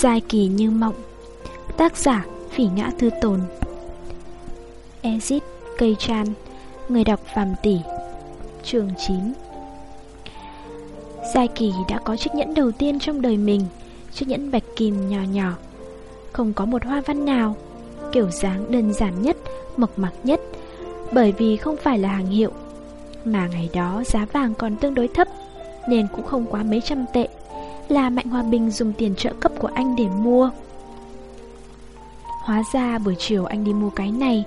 Dài kỳ như mộng. Tác giả Phỉ Ngã Thư Tồn. Exit Cây Chan, Người đọc Phạm Tỷ Trường 9 Giai Kỳ đã có chiếc nhẫn đầu tiên trong đời mình, Chiếc nhẫn bạch kim nhỏ nhỏ. Không có một hoa văn nào, Kiểu dáng đơn giản nhất, Mộc mạc nhất, Bởi vì không phải là hàng hiệu. Mà ngày đó giá vàng còn tương đối thấp, Nên cũng không quá mấy trăm tệ. Là Mạnh Hòa Bình dùng tiền trợ cấp của anh để mua. Hóa ra buổi chiều anh đi mua cái này,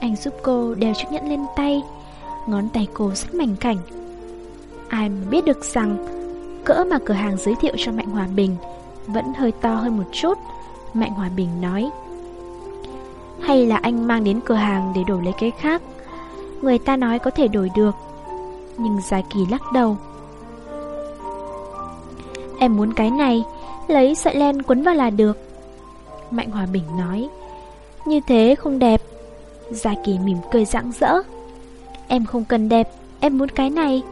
Anh giúp cô đeo chiếc nhẫn lên tay, Ngón tay cô rất mảnh khảnh. Ai mà biết được rằng, Cỡ mà cửa hàng giới thiệu cho Mạnh Hòa Bình Vẫn hơi to hơn một chút, Mạnh Hòa Bình nói. Hay là anh mang đến cửa hàng để đổi lấy cái khác, Người ta nói có thể đổi được, Nhưng Gia Kỳ lắc đầu. Em muốn cái này, Lấy sợi len quấn vào là được. Mạnh Hòa Bình nói, Như thế không đẹp. Gia Kỳ mỉm cười rạng rỡ, Em không cần đẹp, Em muốn cái này.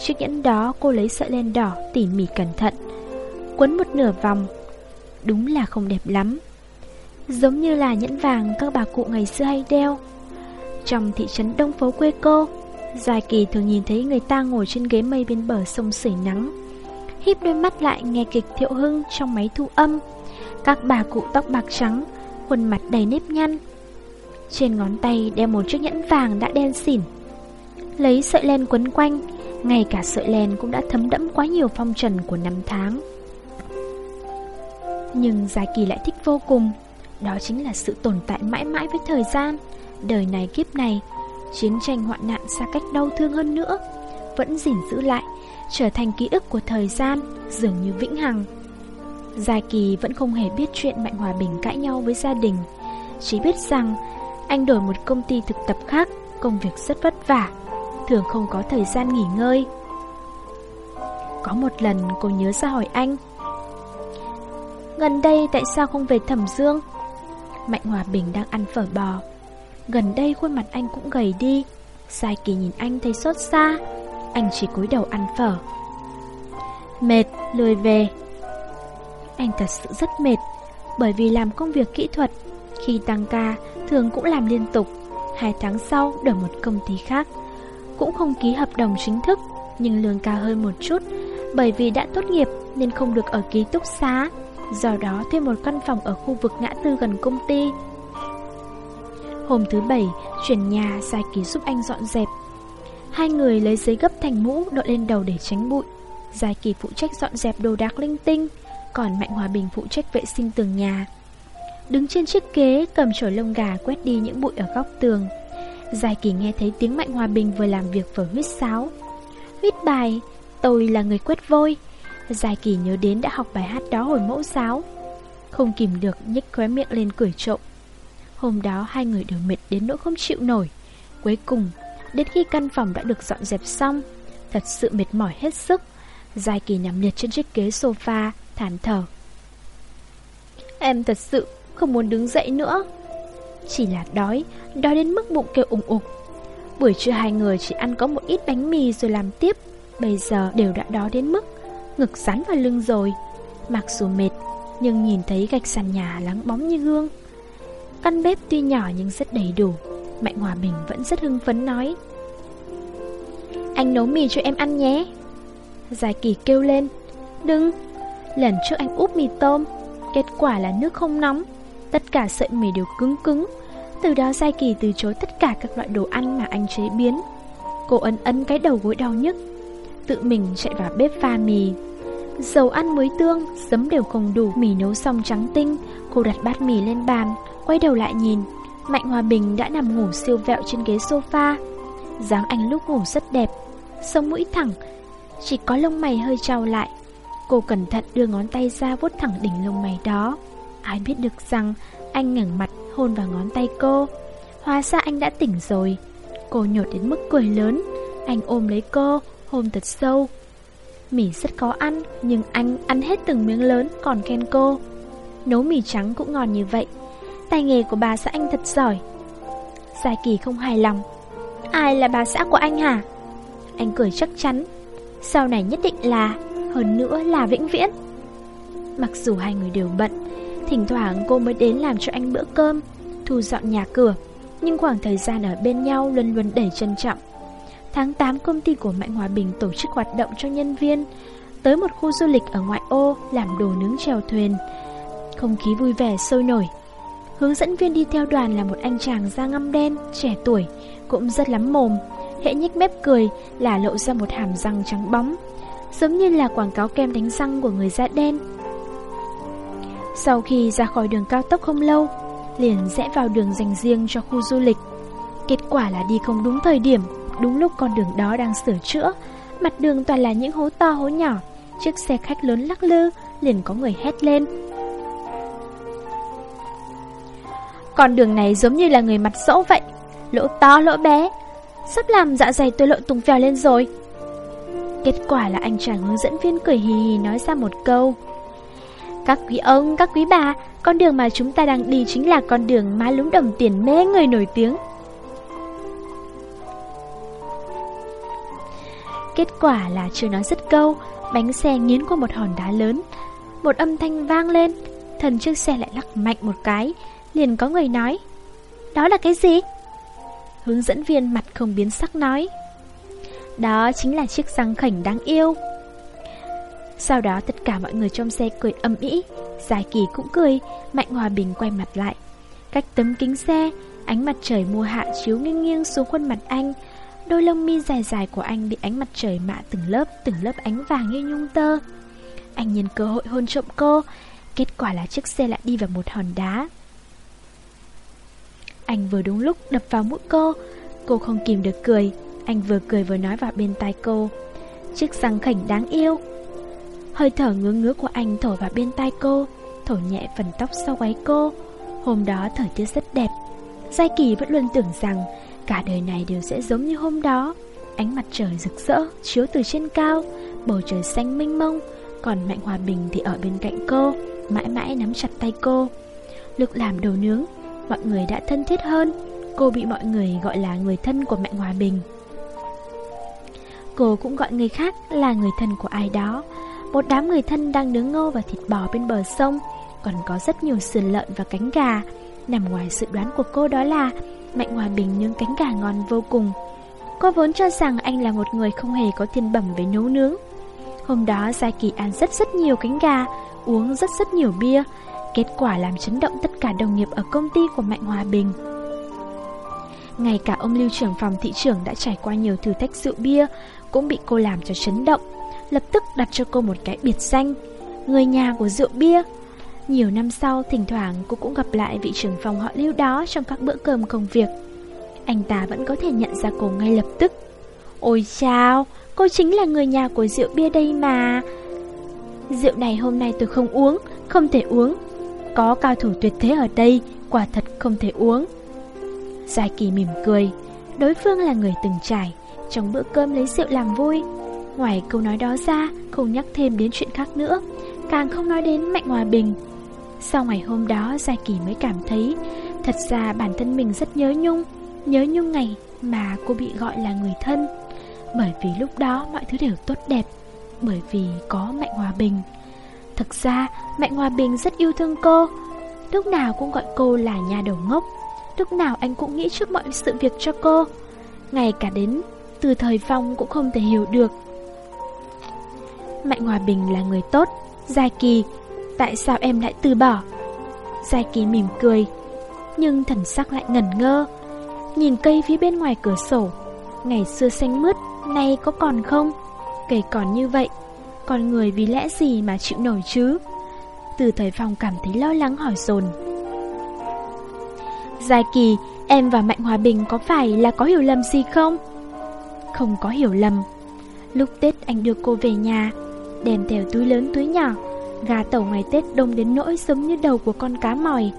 Chiếc nhẫn đó cô lấy sợi len đỏ tỉ mỉ cẩn thận, Quấn một nửa vòng. Đúng là không đẹp lắm. Giống như là nhẫn vàng các bà cụ ngày xưa hay đeo. Trong thị trấn Đông Phố quê cô, gia kỳ thường nhìn thấy người ta ngồi trên ghế mây bên bờ sông sưởi nắng híp đôi mắt lại nghe kịch thiệu hưng trong máy thu âm. Các bà cụ tóc bạc trắng, Khuôn mặt đầy nếp nhăn. Trên ngón tay đeo một chiếc nhẫn vàng đã đen xỉn. Lấy sợi len quấn quanh, ngay cả sợi len cũng đã thấm đẫm quá nhiều phong trần của năm tháng. Nhưng Gia Kỳ lại thích vô cùng, Đó chính là sự tồn tại mãi mãi với thời gian. Đời này kiếp này, Chiến tranh hoạn nạn xa cách đau thương hơn nữa, Vẫn gìn giữ lại Trở thành ký ức của thời gian Dường như vĩnh hằng Gia Kỳ vẫn không hề biết chuyện Mạnh Hòa Bình cãi nhau với gia đình, Chỉ biết rằng Anh đổi một công ty thực tập khác, Công việc rất vất vả, thường không có thời gian nghỉ ngơi. Có một lần cô nhớ ra hỏi anh, Gần đây tại sao không về Thẩm Dương? Mạnh Hòa Bình đang ăn phở bò Gần đây khuôn mặt anh cũng gầy đi Sai kỳ nhìn anh thấy xót xa anh chỉ cúi đầu ăn phở. Mệt, lười về. Anh thật sự rất mệt Bởi vì làm công việc kỹ thuật Khi tăng ca Thường cũng làm liên tục. Hai tháng sau đổi một công ty khác. Cũng không ký hợp đồng chính thức, nhưng lương cao hơn một chút, bởi vì đã tốt nghiệp nên không được ở ký túc xá, do đó thuê một căn phòng ở khu vực ngã tư gần công ty. Hôm thứ bảy, chuyển nhà Sai Ký giúp anh dọn dẹp. Hai người lấy giấy gấp thành mũ đội lên đầu để tránh bụi. Giai Kỳ phụ trách dọn dẹp đồ đạc linh tinh, còn Mạnh Hòa Bình phụ trách vệ sinh tường nhà. Đứng trên chiếc ghế cầm chổi lông gà quét đi những bụi ở góc tường. Giai kỳ nghe thấy tiếng Mạnh Hòa Bình vừa làm việc vừa huyết sáo Huyết bài Tôi là người quét vôi Giai kỳ nhớ đến đã học bài hát đó hồi mẫu giáo Không kìm được nhếch khóe miệng lên cười trộm Hôm đó hai người đều mệt đến nỗi không chịu nổi Cuối cùng Đến khi căn phòng đã được dọn dẹp xong Thật sự mệt mỏi hết sức Giai kỳ nằm liệt trên chiếc ghế sofa Thản thở Em thật sự không muốn đứng dậy nữa chỉ là đói, đói đến mức bụng kêu ủng ục. Buổi trưa hai người chỉ ăn có một ít bánh mì rồi làm tiếp, bây giờ đều đã đói đến mức ngực rắn vào lưng rồi. Mặc dù mệt, nhưng nhìn thấy gạch sàn nhà lắng bóng như gương. Căn bếp tuy nhỏ nhưng rất đầy đủ, Mạnh Hòa Bình vẫn rất hưng phấn nói. Anh nấu mì cho em ăn nhé. Giải kỳ kêu lên. Đừng, lần trước anh úp mì tôm, kết quả là nước không nóng. Tất cả sợi mì đều cứng cứng Từ đó Giai Kỳ từ chối tất cả các loại đồ ăn mà anh chế biến Cô ấn ấn cái đầu gối đau nhức Tự mình chạy vào bếp pha mì Dầu ăn muối tương, giấm đều không đủ Mì nấu xong trắng tinh Cô đặt bát mì lên bàn Quay đầu lại nhìn Mạnh Hòa Bình đã nằm ngủ siêu vẹo trên ghế sofa. Dáng anh lúc ngủ rất đẹp Sống mũi thẳng Chỉ có lông mày hơi trao lại. Cô cẩn thận đưa ngón tay ra vuốt thẳng đỉnh lông mày đó. Ai biết được rằng anh ngẩng mặt hôn vào ngón tay cô. Hóa ra anh đã tỉnh rồi. Cô nhột đến mức cười lớn. Anh ôm lấy cô, hôn thật sâu. Mì rất khó ăn Nhưng anh ăn hết từng miếng lớn Còn khen cô. Nấu mì trắng cũng ngon như vậy. Tay nghề của bà xã anh thật giỏi. Gia Kỳ không hài lòng. Ai là bà xã của anh hả? Anh cười chắc chắn. Sau này nhất định là, Hơn nữa là vĩnh viễn. Mặc dù hai người đều bận, Thỉnh thoảng cô mới đến làm cho anh bữa cơm, Thu dọn nhà cửa, Nhưng khoảng thời gian ở bên nhau luôn luôn đầy trân trọng. Tháng 8 công ty của Mạnh Hòa Bình tổ chức hoạt động cho nhân viên, Tới một khu du lịch ở ngoại ô làm đồ nướng chèo thuyền. Không khí vui vẻ sôi nổi. Hướng dẫn viên đi theo đoàn là một anh chàng da ngăm đen, trẻ tuổi Cũng rất lắm mồm. Hệ nhếch mép cười là lộ ra một hàm răng trắng bóng Giống như là quảng cáo kem đánh răng của người da đen. Sau khi ra khỏi đường cao tốc không lâu Liền rẽ vào đường dành riêng cho khu du lịch. Kết quả là đi không đúng thời điểm Đúng lúc con đường đó đang sửa chữa Mặt đường toàn là những hố to hố nhỏ Chiếc xe khách lớn lắc lư Liền có người hét lên. Con đường này giống như là người mặt dỗ vậy. Lỗ to lỗ bé. Sắp làm dạ dày tôi lộn tung vèo lên rồi. Kết quả là anh chàng hướng dẫn viên cười hì hì nói ra một câu. Các quý ông, các quý bà Con đường mà chúng ta đang đi chính là con đường má lúng đồng tiền mê người nổi tiếng. Kết quả là chưa nói dứt câu Bánh xe nghiến qua một hòn đá lớn. Một âm thanh vang lên Thần chiếc xe lại lắc mạnh một cái. Liền có người nói. Đó là cái gì? Hướng dẫn viên mặt không biến sắc nói. Đó chính là chiếc răng khảnh đáng yêu. Sau đó tất cả mọi người trong xe cười âm ĩ Giải kỳ cũng cười, Mạnh Hòa Bình quay mặt lại. Cách tấm kính xe, Ánh mặt trời mùa hạ chiếu nghiêng nghiêng xuống khuôn mặt anh. Đôi lông mi dài dài của anh bị ánh mặt trời mạ từng lớp từng lớp ánh vàng như nhung tơ. Anh nhìn cơ hội hôn trộm cô. Kết quả là chiếc xe lại đi vào một hòn đá. Anh vừa đúng lúc đập vào mũi cô. Cô không kìm được cười. Anh vừa cười vừa nói vào bên tai cô. Chiếc răng khảnh đáng yêu. Hơi thở ngứa ngứa của anh thổi vào bên tai cô, Thổi nhẹ phần tóc sau gáy cô. Hôm đó thời tiết rất đẹp. Giai Kỳ vẫn luôn tưởng rằng Cả đời này đều sẽ giống như hôm đó. Ánh mặt trời rực rỡ, Chiếu từ trên cao, Bầu trời xanh mênh mông, Còn Mạnh Hòa Bình thì ở bên cạnh cô, Mãi mãi nắm chặt tay cô. Lực làm đồ nướng Mọi người đã thân thiết hơn. Cô bị mọi người gọi là người thân của Mạnh Hòa Bình. Cô cũng gọi người khác là người thân của ai đó. Một đám người thân đang nướng ngô và thịt bò bên bờ sông. Còn có rất nhiều sườn lợn và cánh gà. Nằm ngoài sự đoán của cô đó là Mạnh Hòa Bình nướng cánh gà ngon vô cùng. Cô vốn cho rằng anh là một người không hề có thiên bẩm về nấu nướng. Hôm đó Gia Kỳ ăn rất rất nhiều cánh gà, Uống rất rất nhiều bia. Kết quả làm chấn động tất cả đồng nghiệp ở công ty của Mạnh Hòa Bình Ngay cả ông lưu trưởng phòng thị trưởng đã trải qua nhiều thử thách rượu bia Cũng bị cô làm cho chấn động Lập tức đặt cho cô một cái biệt danh Người nhà của rượu bia nhiều năm sau, thỉnh thoảng cô cũng gặp lại vị trưởng phòng họ lưu đó trong các bữa cơm công việc. Anh ta vẫn có thể nhận ra cô ngay lập tức. Ôi chao, cô chính là người nhà của rượu bia đây mà. Rượu này hôm nay tôi không uống, không thể uống. Có cao thủ tuyệt thế ở đây, quả thật không thể uống. Giai Kỳ mỉm cười, đối phương là người từng trải, trong bữa cơm lấy rượu làm vui. Ngoài câu nói đó ra, không nhắc thêm đến chuyện khác nữa, càng không nói đến Mạnh Hòa Bình. Sau ngày hôm đó Giai Kỳ mới cảm thấy Thật ra bản thân mình rất nhớ Nhung Nhớ Nhung ngày mà cô bị gọi là người thân Bởi vì lúc đó mọi thứ đều tốt đẹp Bởi vì có Mạnh Hòa Bình Thực ra, Mạnh Hòa Bình rất yêu thương cô. Lúc nào cũng gọi cô là nhà đầu ngốc. Lúc nào anh cũng nghĩ trước mọi sự việc cho cô. Ngay cả đến từ thời phong cũng không thể hiểu được. Mạnh Hòa Bình là người tốt Gia Kỳ. Tại sao em lại từ bỏ? Giai kỳ mỉm cười, Nhưng thần sắc lại ngẩn ngơ. Nhìn cây phía bên ngoài cửa sổ, Ngày xưa xanh mướt, Nay có còn không? Cây còn như vậy con người vì lẽ gì mà chịu nổi chứ? Từ thời phòng cảm thấy lo lắng hỏi dồn. Giai kỳ, Em và Mạnh Hòa Bình có phải là có hiểu lầm gì không? Không có hiểu lầm. Lúc Tết anh đưa cô về nhà, Đem theo túi lớn túi nhỏ, Gà tàu ngày Tết đông đến nỗi giống như đầu của con cá mòi,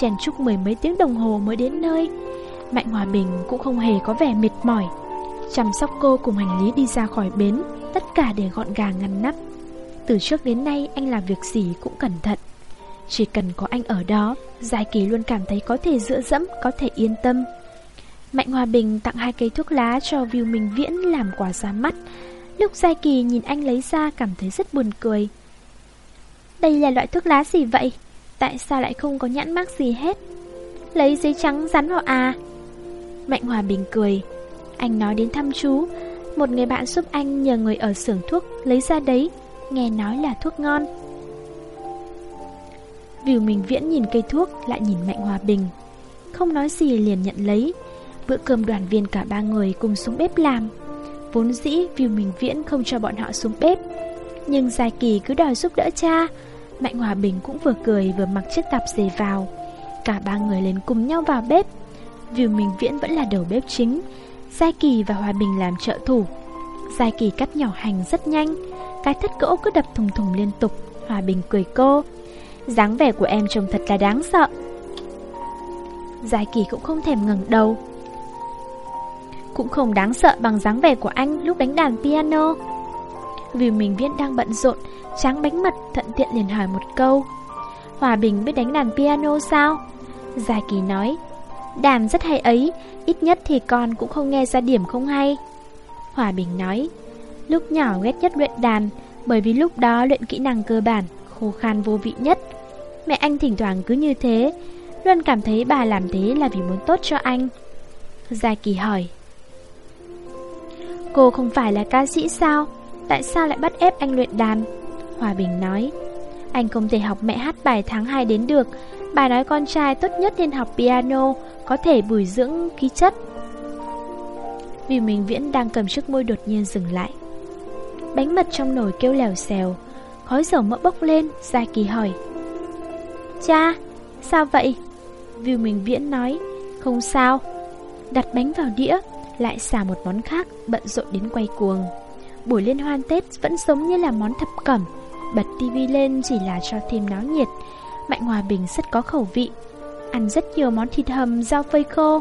Chèn chúc mười mấy tiếng đồng hồ mới đến nơi. Mạnh Hòa Bình cũng không hề có vẻ mệt mỏi, Chăm sóc cô cùng hành lý đi ra khỏi bến. Tất cả để gọn gàng ngăn nắp Từ trước đến nay anh làm việc gì cũng cẩn thận Chỉ cần có anh ở đó Giải kỳ luôn cảm thấy có thể dựa dẫm Có thể yên tâm Mạnh Hòa Bình tặng hai cây thuốc lá cho Viu Minh Viễn làm quà ra mắt Lúc Giai Kỳ nhìn anh lấy ra cảm thấy rất buồn cười Đây là loại thuốc lá gì vậy? Tại sao lại không có nhãn mác gì hết? Lấy giấy trắng dán vào à? Mạnh Hòa Bình cười. Anh nói đến thăm chú, một người bạn giúp anh nhờ người ở xưởng thuốc lấy ra đấy, nghe nói là thuốc ngon. Viu Minh Viễn nhìn cây thuốc lại nhìn Mạnh Hòa Bình. Không nói gì liền nhận lấy. Bữa cơm đoàn viên cả ba người cùng xuống bếp làm. Vốn dĩ Viu Minh Viễn không cho bọn họ xuống bếp. Nhưng Giai Kỳ cứ đòi giúp đỡ cha. Mạnh Hòa Bình cũng vừa cười vừa mặc chiếc tạp dề vào. Cả ba người lên cùng nhau vào bếp. Viu Minh Viễn vẫn là đầu bếp chính. Giai Kỳ và Hòa Bình làm trợ thủ. Giai Kỳ cắt nhỏ hành rất nhanh. Cái thất gỗ cứ đập thùng thùng liên tục. Hòa Bình cười cô, dáng vẻ của em trông thật là đáng sợ Giai kỳ cũng không thèm ngẩng đầu Cũng không đáng sợ bằng dáng vẻ của anh lúc đánh đàn piano Vì mình viết đang bận rộn, Tráng bánh mật thận tiện liền hỏi một câu Hòa Bình biết đánh đàn piano sao? Giai kỳ nói Đàn rất hay ấy, Ít nhất thì con cũng không nghe ra điểm không hay. Hòa Bình nói, Lúc nhỏ ghét nhất luyện đàn Bởi vì lúc đó luyện kỹ năng cơ bản, Khô khan vô vị nhất. Mẹ anh thỉnh thoảng cứ như thế, Luôn cảm thấy bà làm thế là vì muốn tốt cho anh. Gia Kỳ hỏi, Cô không phải là ca sĩ sao? Tại sao lại bắt ép anh luyện đàn Hòa Bình nói, Anh không thể học mẹ hát bài tháng 2 đến được. Bà nói con trai tốt nhất nên học piano có thể bồi dưỡng khí chất Vì mình Viễn đang cầm chiếc môi đột nhiên dừng lại Bánh mật trong nồi kêu lèo xèo Khói dầu mỡ bốc lên Gia Kỳ hỏi Cha, sao vậy? vì Minh Viễn nói, không sao. Đặt bánh vào đĩa, lại xả một món khác, bận rộn đến quay cuồng. Buổi liên hoan Tết vẫn giống như là món thập cẩm, bật tivi lên chỉ là cho thêm náo nhiệt. Mạnh Hòa Bình rất có khẩu vị, ăn rất nhiều món thịt hầm, rau phơi khô.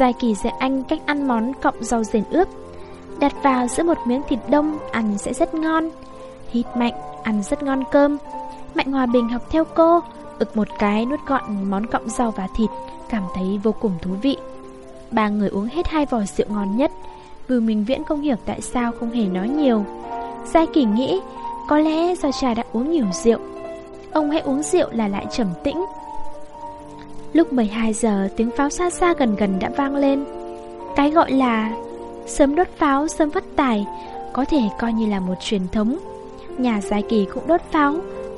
Dài kỳ dạy anh cách ăn món cọng rau rền ướp. Đặt vào giữa một miếng thịt đông, ăn sẽ rất ngon. Hít mạnh, ăn rất ngon cơm. Mạnh Hòa Bình học theo cô, ực một cái nuốt gọn món cọng rau và thịt, cảm thấy vô cùng thú vị. Ba người uống hết hai vò rượu ngon nhất, vừa Minh Viễn không hiểu tại sao không hề nói nhiều. Giai Kỳ nghĩ, có lẽ do trà đã uống nhiều rượu. Ông hãy uống rượu là lại trầm tĩnh. Lúc 12 giờ, tiếng pháo xa xa gần gần đã vang lên. Cái gọi là sớm đốt pháo, sớm phát tài, có thể coi như là một truyền thống. Nhà Giai Kỳ cũng đốt pháo,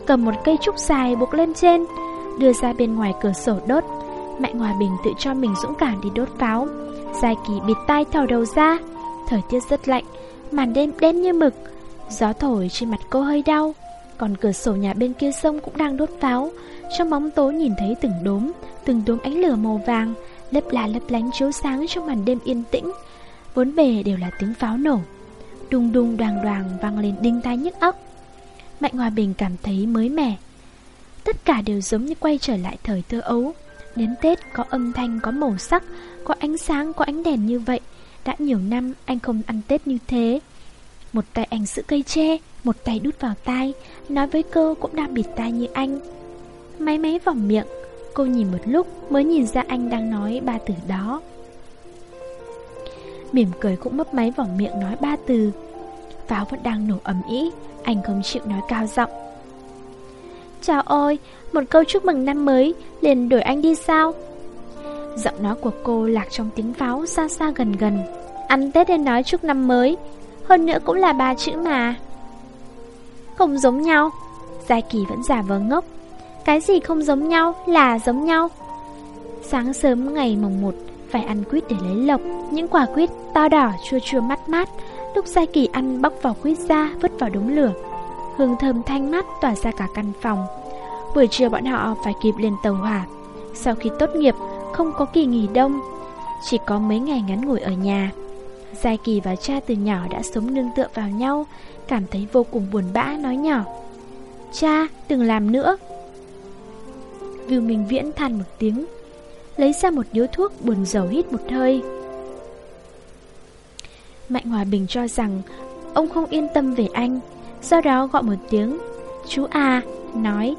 cầm một cây trúc dài buộc lên trên, đưa ra bên ngoài cửa sổ đốt. Mạnh Hòa Bình tự cho mình dũng cảm đi đốt pháo. Giai kỳ bịt tai thò đầu ra. Thời tiết rất lạnh, màn đêm đen như mực. Gió thổi trên mặt cô hơi đau. Còn cửa sổ nhà bên kia sông cũng đang đốt pháo. Trong bóng tối nhìn thấy từng đốm, từng đốm ánh lửa màu vàng, lấp là lấp lánh chiếu sáng trong màn đêm yên tĩnh. Vốn bề đều là tiếng pháo nổ. Đùng đùng đoàn đoàn vang lên đinh tai nhức óc. Mạnh Hòa Bình cảm thấy mới mẻ. Tất cả đều giống như quay trở lại thời thơ ấu. Đến Tết có âm thanh, có màu sắc, có ánh sáng, có ánh đèn như vậy. Đã nhiều năm anh không ăn Tết như thế. Một tay anh giữ cây tre, một tay đút vào tai, nói với cô cũng đang bịt tai như anh. Máy máy vòng miệng, cô nhìn một lúc mới nhìn ra anh đang nói ba từ đó. Mỉm cười cũng mấp máy vòng miệng nói ba từ. Pháo vẫn đang nổ ầm ĩ, anh không chịu nói cao giọng Chào ôi, một câu chúc mừng năm mới liền đuổi anh đi sao Giọng nói của cô lạc trong tiếng pháo xa xa gần gần Ăn Tết nên nói chúc năm mới hơn nữa cũng là ba chữ mà. Không giống nhau. Giai Kỳ vẫn giả vờ ngốc. Cái gì không giống nhau là giống nhau. Sáng sớm ngày mồng 1 Phải ăn quýt để lấy lộc. Những quả quýt to đỏ chua chua mát mát. Lúc Giai Kỳ ăn bóc vào quýt ra, Vứt vào đống lửa. Hương thơm thanh mát tỏa ra cả căn phòng. Buổi trưa bọn họ phải kịp lên tàu hỏa. Sau khi tốt nghiệp, Không có kỳ nghỉ đông. Chỉ có mấy ngày ngắn ngủi ở nhà. Giai Kỳ và cha từ nhỏ đã sống nương tựa vào nhau Cảm thấy vô cùng buồn bã nói nhỏ Cha đừng làm nữa Vưu Minh Viễn than một tiếng Lấy ra một điếu thuốc buồn dầu hít một hơi Mạnh Hòa Bình cho rằng ông không yên tâm về anh, do đó gọi một tiếng. Chú à, nói,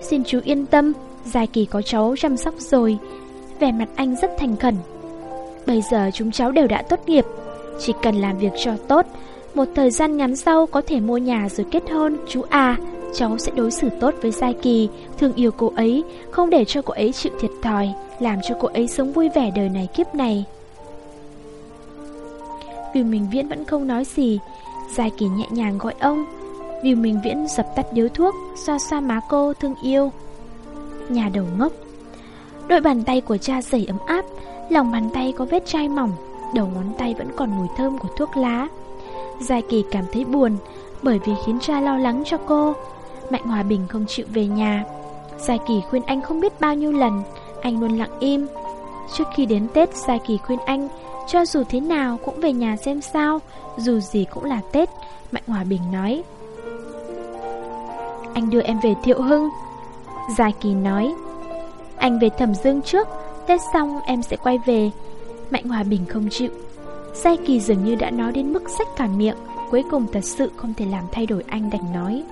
xin chú yên tâm, giai kỳ có cháu chăm sóc rồi. Vẻ mặt anh rất thành khẩn. Bây giờ chúng cháu đều đã tốt nghiệp, chỉ cần làm việc cho tốt, một thời gian ngắn sau có thể mua nhà rồi kết hôn, chú à, Cháu sẽ đối xử tốt với Giai Kỳ, thương yêu cô ấy, không để cho cô ấy chịu thiệt thòi, làm cho cô ấy sống vui vẻ đời này kiếp này. Vì Minh Viễn vẫn không nói gì, Giai Kỳ nhẹ nhàng gọi ông. Vì Minh Viễn dập tắt điếu thuốc, xoa xoa má cô thương yêu. Nhà đầu ngốc. Đôi bàn tay của cha dày ấm áp, lòng bàn tay có vết chai mỏng, đầu ngón tay vẫn còn mùi thơm của thuốc lá. Giai Kỳ cảm thấy buồn, bởi vì khiến cha lo lắng cho cô. Mạnh Hòa Bình không chịu về nhà. Giai Kỳ khuyên anh không biết bao nhiêu lần, anh luôn lặng im. Trước khi đến Tết, Giai Kỳ khuyên anh, cho dù thế nào cũng về nhà xem sao, dù gì cũng là Tết, Mạnh Hòa Bình nói. Anh đưa em về Thiệu Hưng. Giai Kỳ nói, anh về Thẩm Dương trước, Tết xong em sẽ quay về. Mạnh Hòa Bình không chịu. Sai Kỳ dường như đã nói đến mức sách cả miệng, cuối cùng thật sự không thể làm thay đổi anh đành nói.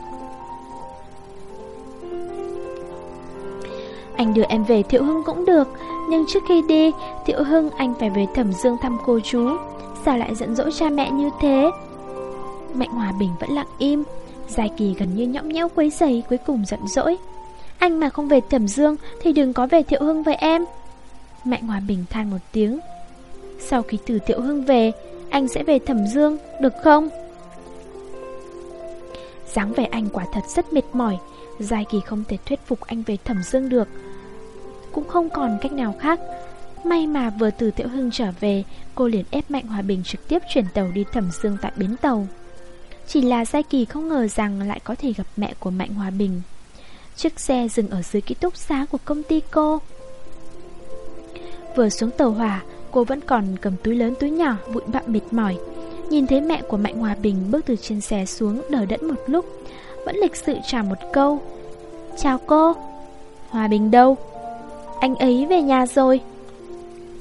Anh đưa em về Thiệu Hưng cũng được Nhưng trước khi đi Thiệu Hưng anh phải về Thẩm Dương thăm cô chú. Sao lại giận dỗi cha mẹ như thế? Mạnh Hòa Bình vẫn lặng im. Dài kỳ gần như nhõng nhẽo quấy giày Cuối cùng giận dỗi. Anh mà không về Thẩm Dương Thì đừng có về Thiệu Hưng với em. Mạnh Hòa Bình than một tiếng. Sau khi từ Tiểu Hưng về Anh sẽ về Thẩm Dương Được không dáng vẻ anh quả thật rất mệt mỏi Giai Kỳ không thể thuyết phục anh về Thẩm Dương được cũng không còn cách nào khác. May mà vừa từ Tiểu Hưng trở về, cô liền ép Mạnh Hòa Bình trực tiếp chuyển tàu đi Thẩm Dương tại bến tàu. Chỉ là Giai Kỳ không ngờ rằng lại có thể gặp mẹ của Mạnh Hòa Bình. Chiếc xe dừng ở dưới ký túc xá của công ty cô. Vừa xuống tàu hỏa, cô vẫn còn cầm túi lớn túi nhỏ, bụi bặm mệt mỏi. Nhìn thấy mẹ của Mạnh Hòa Bình bước từ trên xe xuống Đờ đẫn một lúc, vẫn lịch sự trả một câu. Chào cô. Hòa Bình đâu? Anh ấy về nhà rồi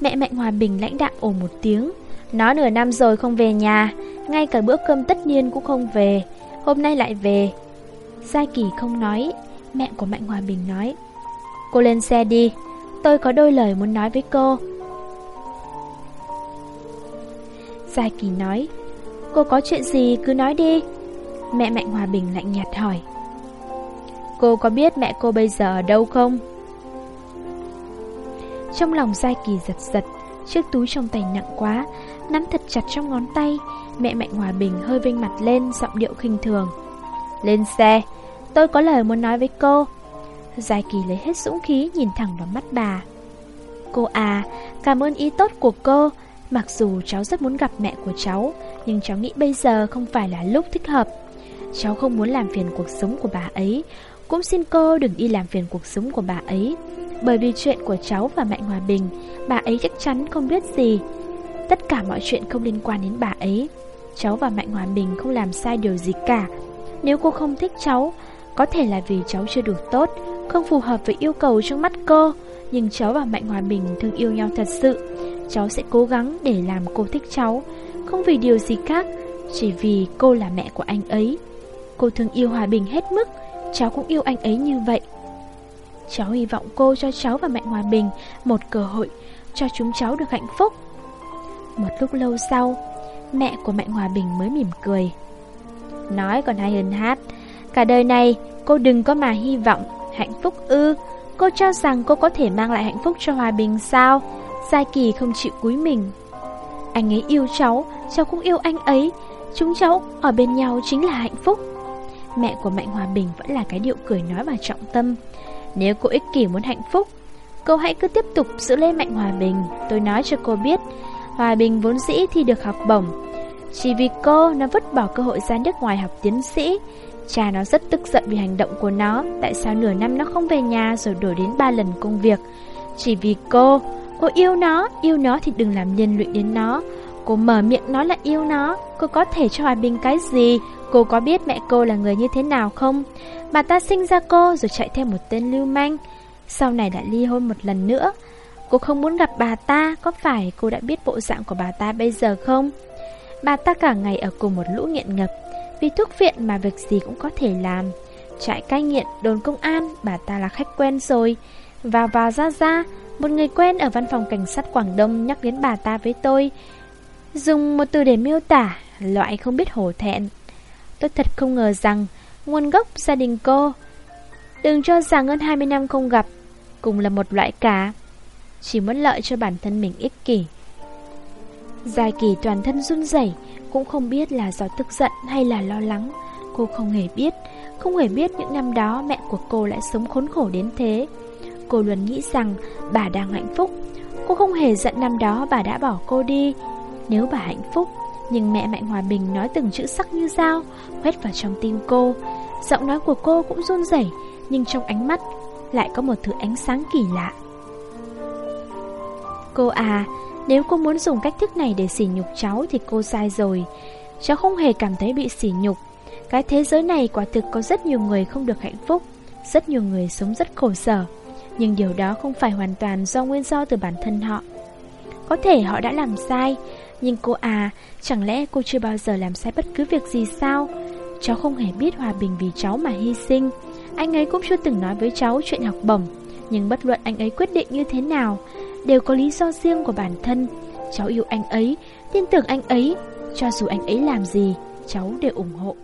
Mẹ Mạnh Hòa Bình lãnh đạm ồ một tiếng Nó nửa năm rồi không về nhà Ngay cả bữa cơm tất niên cũng không về Hôm nay lại về Giai Kỳ không nói Mẹ của Mạnh Hòa Bình nói Cô lên xe đi Tôi có đôi lời muốn nói với cô Giai Kỳ nói. Cô có chuyện gì cứ nói đi. Mẹ Mạnh Hòa Bình lạnh nhạt hỏi. Cô có biết mẹ cô bây giờ ở đâu không? Trong lòng Giai Kỳ giật giật, Chiếc túi trong tay nặng quá, Nắm thật chặt trong ngón tay, Mẹ Mạnh Hòa Bình hơi vinh mặt lên Giọng điệu khinh thường. Lên xe, Tôi có lời muốn nói với cô. Giai Kỳ lấy hết dũng khí nhìn thẳng vào mắt bà. Cô à Cảm ơn ý tốt của cô Mặc dù cháu rất muốn gặp mẹ của cháu, Nhưng cháu nghĩ bây giờ không phải là lúc thích hợp. Cháu không muốn làm phiền cuộc sống của bà ấy, Cũng xin cô đừng đi làm phiền cuộc sống của bà ấy. Bởi vì chuyện của cháu và Mạnh Hòa Bình, Bà ấy chắc chắn không biết gì. Tất cả mọi chuyện không liên quan đến bà ấy. Cháu và Mạnh Hòa Bình không làm sai điều gì cả. Nếu cô không thích cháu, Có thể là vì cháu chưa đủ tốt, Không phù hợp với yêu cầu trong mắt cô. Nhưng cháu và Mạnh Hòa Bình thương yêu nhau thật sự. Cháu sẽ cố gắng để làm cô thích cháu Không vì điều gì khác Chỉ vì cô là mẹ của anh ấy Cô thương yêu Hòa Bình hết mức Cháu cũng yêu anh ấy như vậy Cháu hy vọng cô cho cháu và mẹ Hòa Bình một cơ hội cho chúng cháu được hạnh phúc. Một lúc lâu sau, mẹ của mẹ Hòa Bình mới mỉm cười. Nói còn hay hơn hát, cả đời này cô đừng có mà hy vọng hạnh phúc ư. Cô cho rằng cô có thể mang lại hạnh phúc cho Hòa Bình sao? Giai Kỳ không chịu cúi mình. Anh ấy yêu cháu, cháu cũng yêu anh ấy. Chúng cháu ở bên nhau chính là hạnh phúc. Mẹ của Mạnh Hòa Bình vẫn là cái điệu cười nói và trọng tâm. Nếu cô ích kỷ muốn hạnh phúc Cô hãy cứ tiếp tục giữ lên mạnh hòa bình Tôi nói cho cô biết Hòa bình vốn dĩ thì được học bổng Chỉ vì cô nó vứt bỏ cơ hội ra nước ngoài học tiến sĩ Cha nó rất tức giận vì hành động của nó Tại sao nửa năm nó không về nhà Rồi đổi đến ba lần công việc Chỉ vì cô Cô yêu nó Yêu nó thì đừng làm nhân lụy đến nó. Cô mở miệng nói là yêu nó Cô có thể cho Hòa Bình cái gì? Cô có biết mẹ cô là người như thế nào không? Bà ta sinh ra cô rồi chạy theo một tên lưu manh. Sau này đã ly hôn một lần nữa. Cô không muốn gặp bà ta Có phải cô đã biết bộ dạng của bà ta bây giờ không? Bà ta cả ngày ở cùng một lũ nghiện ngập. Vì thuốc viện mà việc gì cũng có thể làm. Trại cai nghiện, đồn công an Bà ta là khách quen rồi. Vào vào ra ra một người quen ở văn phòng cảnh sát Quảng Đông Nhắc đến bà ta với tôi Dùng một từ để miêu tả Loại không biết hổ thẹn Tôi thật không ngờ rằng nguồn gốc gia đình cô. Đừng cho rằng hơn 20 năm không gặp, cùng là một loại cá. Chỉ muốn lợi cho bản thân mình ích kỷ. dài kỳ toàn thân run rẩy cũng không biết là do tức giận hay là lo lắng. Cô không hề biết, không hề biết những năm đó mẹ của cô lại sống khốn khổ đến thế. Cô luôn nghĩ rằng bà đang hạnh phúc. Cô không hề giận năm đó bà đã bỏ cô đi. Nếu bà hạnh phúc, nhưng mẹ Mạnh Hòa Bình nói từng chữ sắc như dao, quét vào trong tim cô. Giọng nói của cô cũng run rẩy, nhưng trong ánh mắt lại có một thứ ánh sáng kỳ lạ. Cô à, nếu cô muốn dùng cách thức này để sỉ nhục cháu thì cô sai rồi. Cháu không hề cảm thấy bị sỉ nhục. Cái thế giới này quả thực có rất nhiều người không được hạnh phúc, rất nhiều người sống rất khổ sở. Nhưng điều đó không phải hoàn toàn do nguyên do từ bản thân họ. Có thể họ đã làm sai, nhưng cô à, chẳng lẽ cô chưa bao giờ làm sai bất cứ việc gì sao? Cháu không hề biết Hòa Bình vì cháu mà hy sinh. Anh ấy cũng chưa từng nói với cháu chuyện học bổng. Nhưng bất luận anh ấy quyết định như thế nào, đều có lý do riêng của bản thân. Cháu yêu anh ấy, tin tưởng anh ấy, cho dù anh ấy làm gì, cháu đều ủng hộ.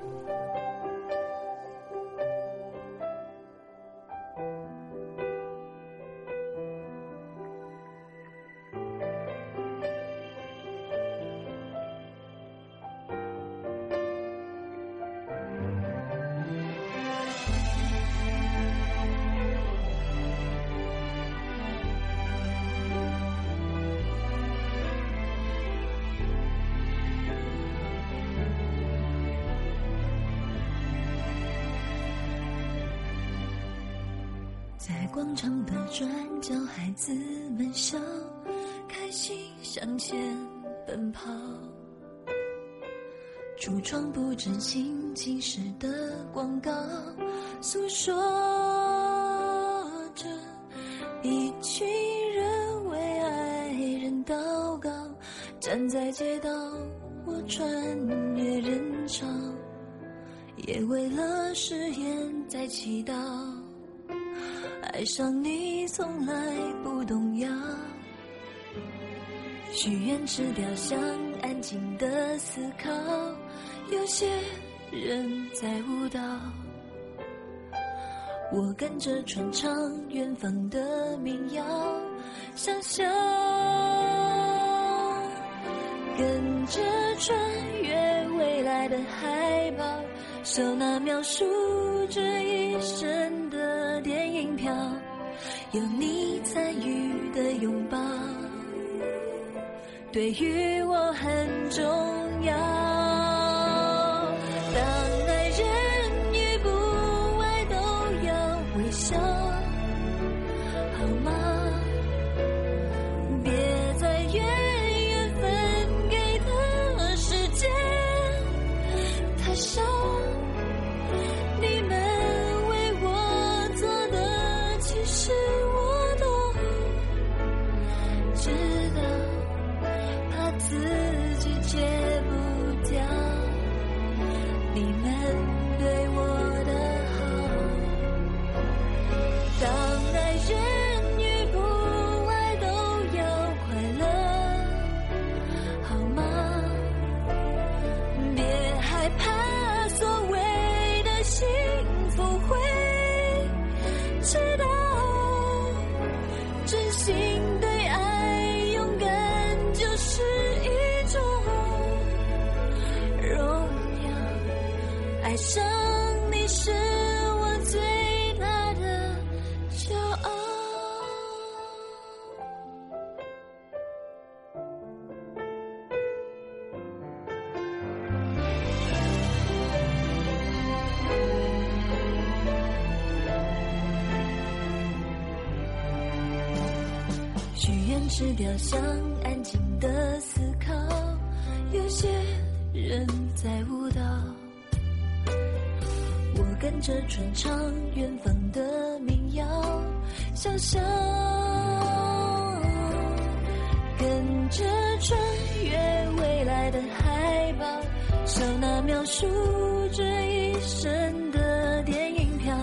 在广场的转角孩子们笑开心向前奔跑橱窗布置新奇时的广告诉说着一群人为爱人祷告站在街道我穿越人潮也为了誓言在祈祷爱上你从来不动摇。许愿池雕像，安静的思考。有些人在舞蹈，我跟着传唱远方的民谣，想象跟着穿越未来的海报，手拿描述这一生的电影票，有你参与的拥抱。对于我很重要。爱上你是我最大的骄傲。许愿池雕像，安静的思考。有些人在舞蹈。跟着传唱远方的民谣，想象跟着穿越未来的海报，手拿描述这一生的电影票，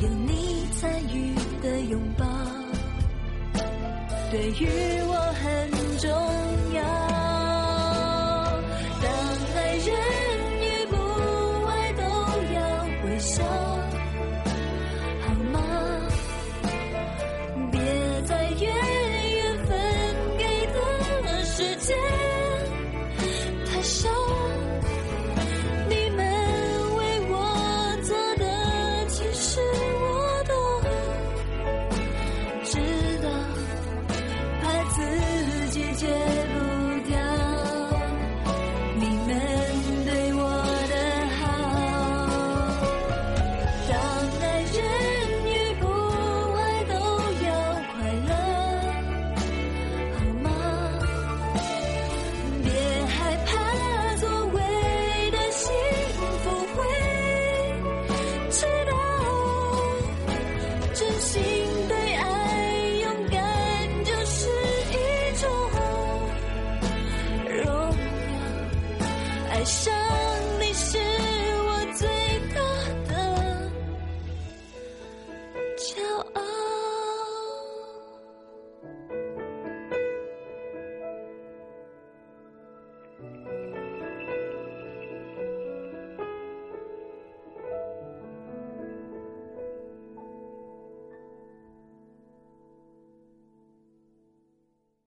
有你参与的拥抱，对于